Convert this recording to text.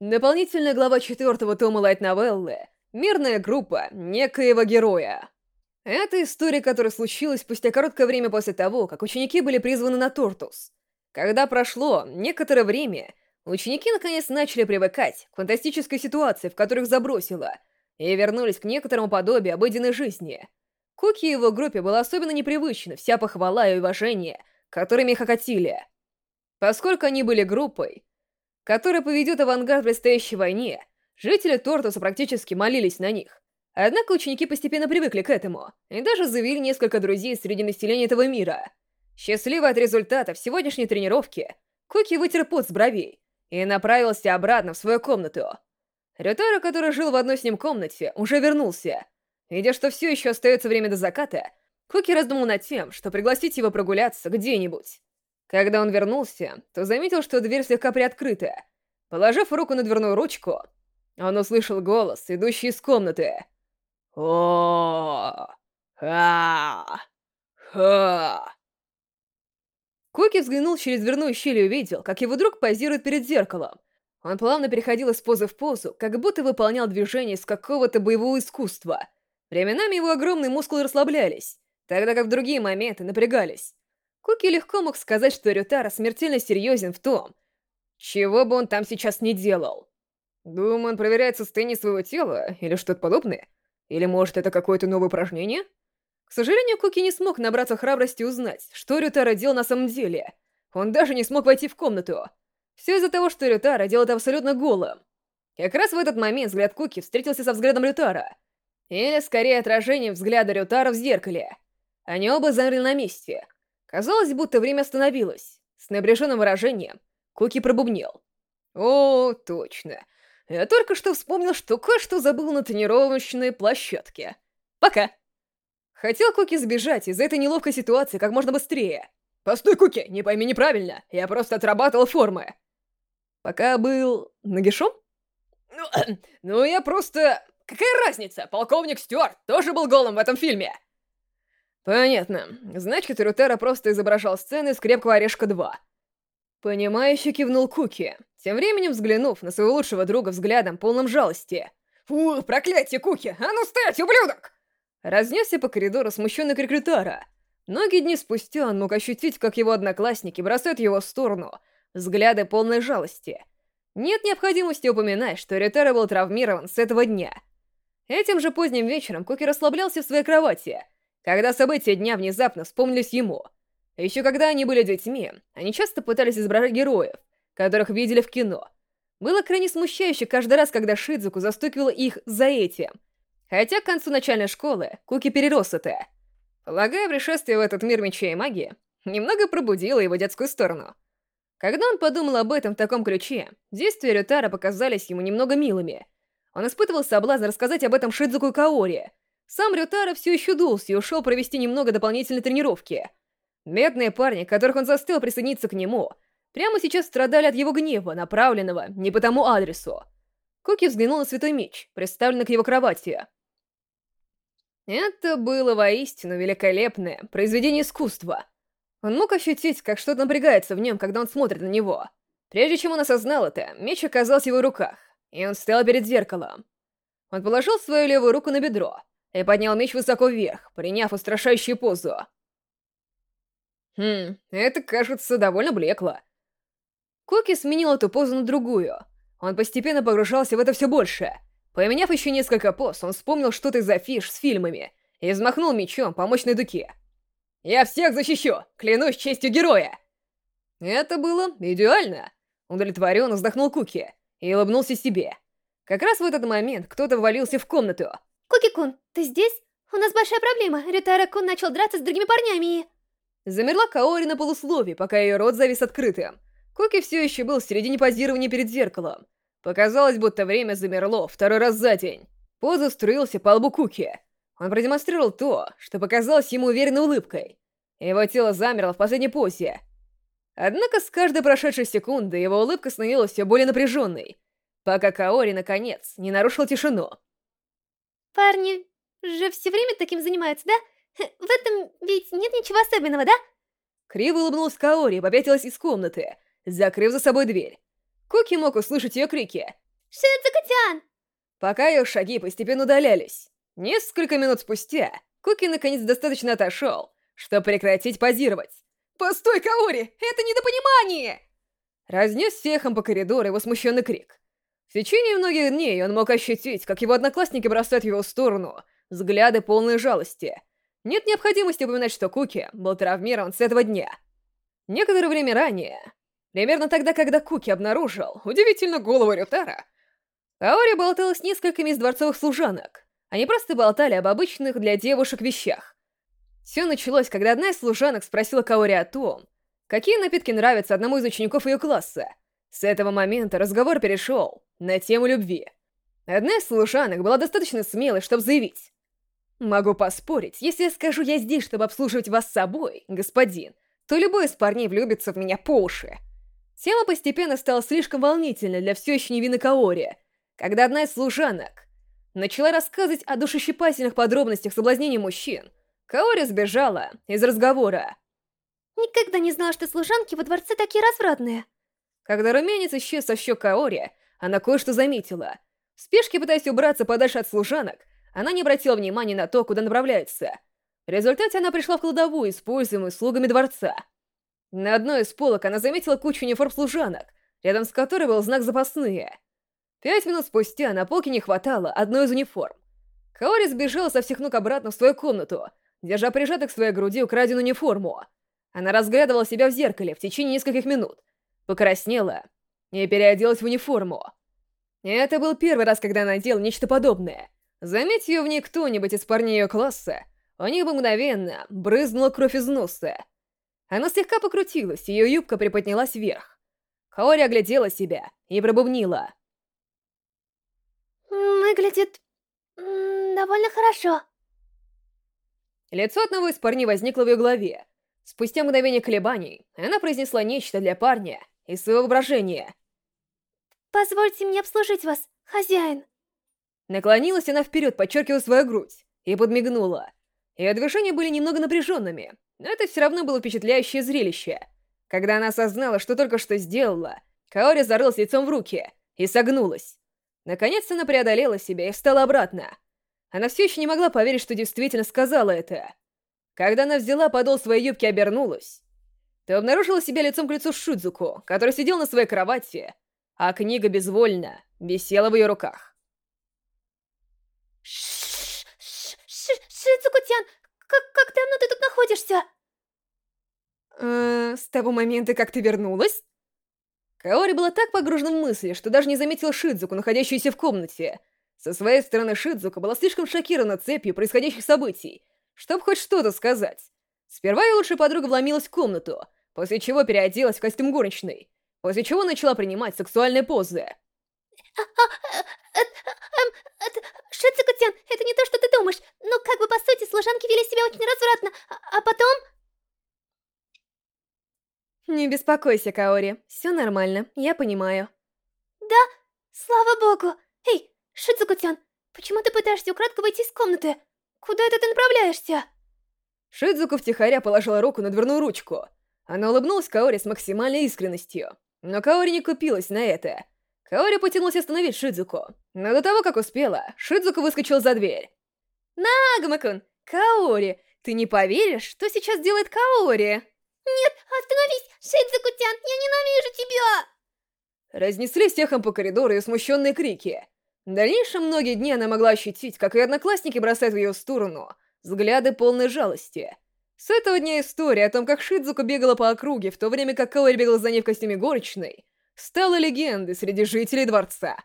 Дополнительная глава четвертого тома лайт-новеллы «Мирная группа некоего героя». Это история, которая случилась спустя короткое время после того, как ученики были призваны на Тортус. Когда прошло некоторое время, ученики наконец начали привыкать к фантастической ситуации, в которых забросило, и вернулись к некоторому подобию обыденной жизни. Куки и его группе было особенно непривычно вся похвала и уважение, которыми их окатили. Поскольку они были группой, которая поведет авангард в предстоящей войне, жители Тортуса практически молились на них. Однако ученики постепенно привыкли к этому, и даже завели несколько друзей среди населения этого мира. Счастливый от результатов сегодняшней тренировки, Куки вытер пот с бровей и направился обратно в свою комнату. Рютара, который жил в одной с ним комнате, уже вернулся. Видя, что все еще остается время до заката, Куки раздумал над тем, что пригласить его прогуляться где-нибудь. Когда он вернулся, то заметил, что дверь слегка приоткрыта. Положив руку на дверную ручку, он услышал голос, идущий из комнаты. о ха ха Куки взглянул через дверную щель и увидел, как его друг позирует перед зеркалом. Он плавно переходил из позы в позу, как будто выполнял движение из какого-то боевого искусства. Временами его огромные мускулы расслаблялись, тогда как в другие моменты напрягались. Куки легко мог сказать, что Рютара смертельно серьезен в том, чего бы он там сейчас не делал. Думаю, он проверяет состояние своего тела или что-то подобное. Или, может, это какое-то новое упражнение? К сожалению, Куки не смог набраться храбрости узнать, что Рютара делал на самом деле. Он даже не смог войти в комнату. Все из-за того, что Рютара делает абсолютно голым. Как раз в этот момент взгляд Куки встретился со взглядом Рютара. Или, скорее, отражением взгляда Рютара в зеркале. Они оба замерли на месте — Казалось, будто время остановилось. С напряженным выражением Куки пробубнил. «О, точно. Я только что вспомнил, что кое-что забыл на тренировочной площадке. Пока!» Хотел Куки сбежать из этой неловкой ситуации как можно быстрее. «Постой, Куки, не пойми неправильно. Я просто отрабатывал формы». «Пока был... нагишом?» «Ну, ну я просто... Какая разница? Полковник Стюарт тоже был голым в этом фильме!» Понятно. Значит, Рутера просто изображал сцены из «Крепкого орешка 2». Понимающе кивнул Куки, тем временем взглянув на своего лучшего друга взглядом, полным жалости. «Фу, проклятие, Куки! А ну стоять, ублюдок!» Разнесся по коридору смущенный крик Рютара. Многие дни спустя он мог ощутить, как его одноклассники бросают его в сторону, взгляды полной жалости. Нет необходимости упоминать, что Рютара был травмирован с этого дня. Этим же поздним вечером Куки расслаблялся в своей кровати — когда события дня внезапно вспомнились ему. Еще когда они были детьми, они часто пытались изображать героев, которых видели в кино. Было крайне смущающе каждый раз, когда Шидзуку застукивала их за этим. Хотя к концу начальной школы Куки перерос это. Полагаю, пришествие в этот мир меча и магии немного пробудило его детскую сторону. Когда он подумал об этом в таком ключе, действия Рютара показались ему немного милыми. Он испытывал соблазн рассказать об этом Шидзуку и Каори, сам Рютара все еще дулся и ушел провести немного дополнительной тренировки. Медные парни, которых он застыл присоединиться к нему, прямо сейчас страдали от его гнева, направленного не по тому адресу. Куки взглянул на святой меч, представленный к его кровати. Это было воистину великолепное произведение искусства. Он мог ощутить, как что-то напрягается в нем, когда он смотрит на него. Прежде чем он осознал это, меч оказался в его руках, и он стоял перед зеркалом. Он положил свою левую руку на бедро, и поднял меч высоко вверх, приняв устрашающую позу. Хм, это, кажется, довольно блекло. Коки сменил эту позу на другую. Он постепенно погружался в это все больше. Поменяв еще несколько поз, он вспомнил что-то из афиш с фильмами и взмахнул мечом по мощной дуке. «Я всех защищу! Клянусь честью героя!» Это было идеально. Удовлетворенно вздохнул Куки и улыбнулся себе. Как раз в этот момент кто-то ввалился в комнату — Куки-кун, ты здесь? У нас большая проблема. Рютара-кун начал драться с другими парнями и... Замерла Каори на полуслове, пока ее рот завис открытым. Куки все еще был в середине позирования перед зеркалом. Показалось, будто время замерло второй раз за день. Поза струился по лбу Куки. Он продемонстрировал то, что показалось ему уверенной улыбкой. Его тело замерло в последней позе. Однако с каждой прошедшей секунды его улыбка становилась все более напряженной, пока Каори, наконец, не нарушил тишину. Парни же все время таким занимаются, да? В этом ведь нет ничего особенного, да? Криво улыбнулась Каори и попятилась из комнаты, закрыв за собой дверь. Куки мог услышать ее крики. Шидзука-тян! Пока ее шаги постепенно удалялись. Несколько минут спустя Куки наконец достаточно отошел, чтобы прекратить позировать. «Постой, Каори! Это недопонимание!» Разнес эхом по коридору его смущенный крик. В течение многих дней он мог ощутить, как его одноклассники бросают в его сторону взгляды полные жалости. Нет необходимости упоминать, что Куки был травмирован с этого дня. Некоторое время ранее, примерно тогда, когда Куки обнаружил удивительно голову Рютара, Каори болтала с несколькими из дворцовых служанок. Они просто болтали об обычных для девушек вещах. Все началось, когда одна из служанок спросила Каори о том, какие напитки нравятся одному из учеников ее класса. С этого момента разговор перешел на тему любви. Одна из служанок была достаточно смелой, чтобы заявить. «Могу поспорить, если я скажу «я здесь, чтобы обслуживать вас с собой, господин», то любой из парней влюбится в меня по уши». Тема постепенно стала слишком волнительной для все еще невинной Каори, когда одна из служанок начала рассказывать о душещипательных подробностях соблазнения мужчин, Каори сбежала из разговора. Никогда не знала, что служанки во дворце такие развратные. Когда румянец исчез со щек Каори, она кое-что заметила. В спешке пытаясь убраться подальше от служанок, она не обратила внимания на то, куда направляется. В результате она пришла в кладовую, используемую слугами дворца. На одной из полок она заметила кучу униформ служанок, рядом с которой был знак «Запасные». Пять минут спустя на полке не хватало одной из униформ. Каори сбежала со всех ног обратно в свою комнату, держа прижаток к своей груди украденную униформу. Она разглядывала себя в зеркале в течение нескольких минут, покраснела и переоделась в униформу. Это был первый раз, когда она делала нечто подобное. Заметь ее в ней кто-нибудь из парней ее класса, у них бы мгновенно брызнула кровь из носа. Она слегка покрутилась, ее юбка приподнялась вверх. Хаори оглядела себя и пробубнила. Выглядит... довольно хорошо. Лицо одного из парней возникло в ее голове. Спустя мгновение колебаний, она произнесла нечто для парня из своего воображения. «Позвольте мне обслужить вас, хозяин». Наклонилась она вперед, подчеркивая свою грудь, и подмигнула. Ее движения были немного напряженными, но это все равно было впечатляющее зрелище. Когда она осознала, что только что сделала, Каори зарылась лицом в руки и согнулась. Наконец она преодолела себя и встала обратно. Она все еще не могла поверить, что действительно сказала это. Когда она взяла подол своей юбки и обернулась, то обнаружила себя лицом к лицу Шидзуку, который сидел на своей кровати, а книга безвольно висела в ее руках. Шидзуку-тян, как, как давно ты тут находишься? Э, с того момента, как ты вернулась? Каори была так погружена в мысли, что даже не заметила Шидзуку, находящуюся в комнате. Со своей стороны Шидзука была слишком шокирована цепью происходящих событий, чтобы хоть что-то сказать. Сперва ее лучшая подруга вломилась в комнату, после чего переоделась в костюм горничной, после чего начала принимать сексуальные позы. Шидзука-тян, это не то, что ты думаешь, но как бы по сути служанки вели себя очень развратно, а, а потом... Не беспокойся, Каори. Все нормально, я понимаю. Да? Слава богу! Эй, Шидзуку-тян, почему ты пытаешься украдко выйти из комнаты? Куда это ты направляешься? Шидзуку втихаря положила руку на дверную ручку. Она улыбнулась Каори с максимальной искренностью. Но Каори не купилась на это. Каори потянулась остановить Шидзуку. Но до того, как успела, Шидзуку выскочил за дверь. «Нагмакун! Каори! Ты не поверишь, что сейчас делает Каори?» «Нет, остановись! Шидзуку-тян, я ненавижу тебя!» Разнеслись эхом по коридору и смущенные крики. В дальнейшем многие дни она могла ощутить, как ее одноклассники бросают в ее сторону взгляды полной жалости. С этого дня история о том, как Шидзука бегала по округе, в то время как Каори бегала за ней в костюме горочной, стала легендой среди жителей дворца.